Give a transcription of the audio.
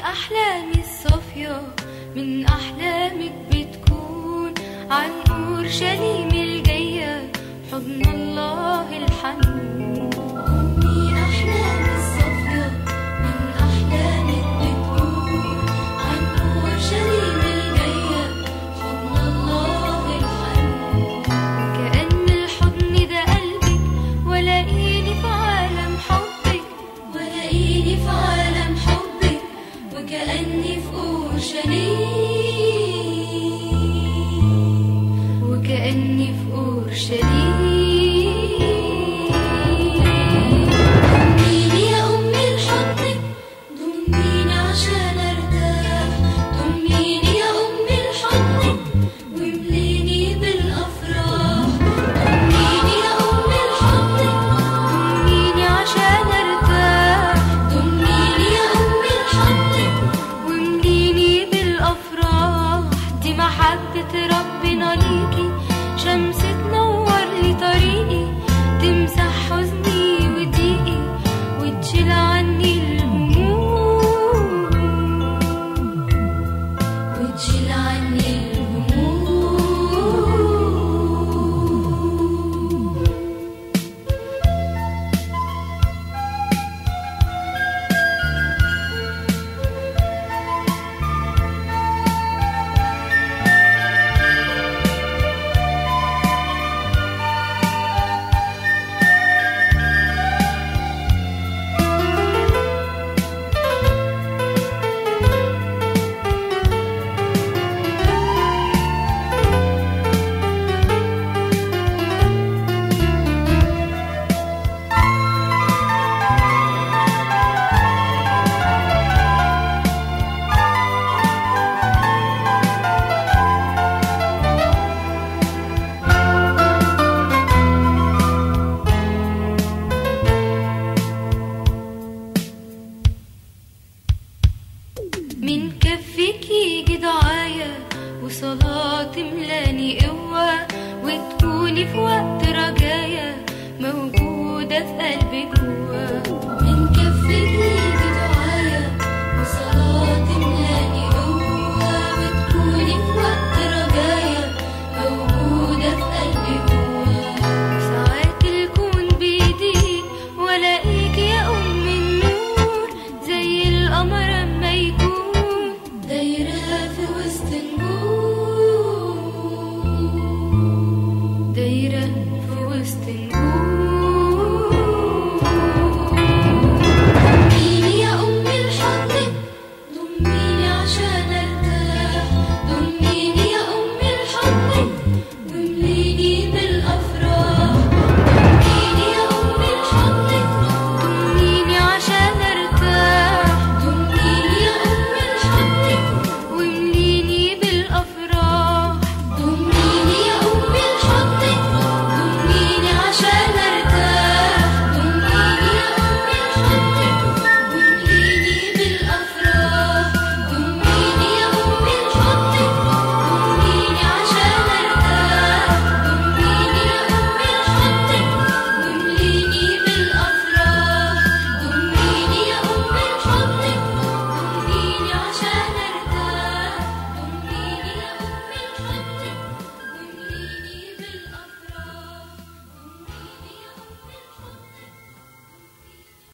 أحلامي الصافية من أحلامك بتكون عن أورشليم الجاية. حضن الله الحنون. shitty Cilanin umut قولي في وقت رجايا موجودة في قلبي